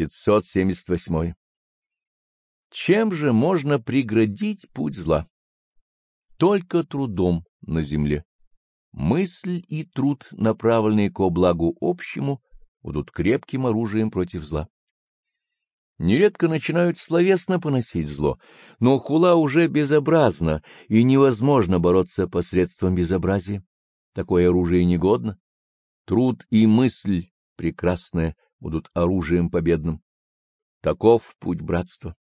578. Чем же можно преградить путь зла? Только трудом на земле. Мысль и труд, направленные ко благу общему, будут крепким оружием против зла. Нередко начинают словесно поносить зло, но хула уже безобразна, и невозможно бороться посредством безобразия. Такое оружие негодно. Труд и мысль прекрасная будут оружием победным. Таков путь братства.